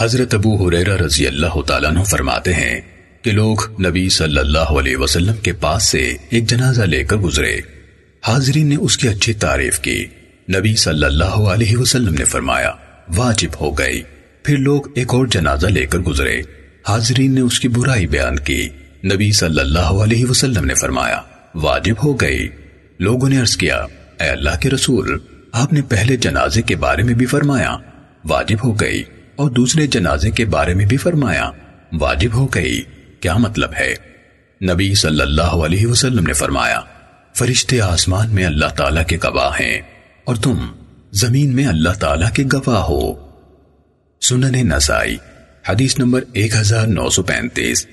حضرت ابو حریرہ رضی اللہ تعالیٰ عنہ فرماتے ہیں کہ لوگ نبی صلی اللہ علیہ وسلم کے پاس سے ایک جنازہ لے کر گزرے۔ حاضرین نے اس کی اچھی تعریف کی۔ نبی صلی اللہ علیہ وسلم نے فرمایا، واجب ہو گئی۔ پھر لوگ ایک اور جنازہ لے کر گزرے۔ حاضرین نے اس کی برائی بیان کی۔ نبی صلی اللہ علیہ وسلم نے فرمایا، واجب ہو گئی۔ لوگوں نے عرض کیا، اے اللہ کے رسول، آپ نے پہلے جنازے کے بارے میں بھی فرمایا، واجب ہو گئی۔ اور دوسرے جنازے کے بارے میں بھی فرمایا، واجب ہو گئی، کیا مطلب ہے؟ نبی صلی اللہ علیہ وسلم نے فرمایا، فرشتے آسمان میں اللہ تعالیٰ کے گواہ ہیں، اور تم زمین میں اللہ تعالیٰ کے گواہ ہو۔ سنن نسائی، حدیث نمبر ایک ہزار نو سو پینتیس۔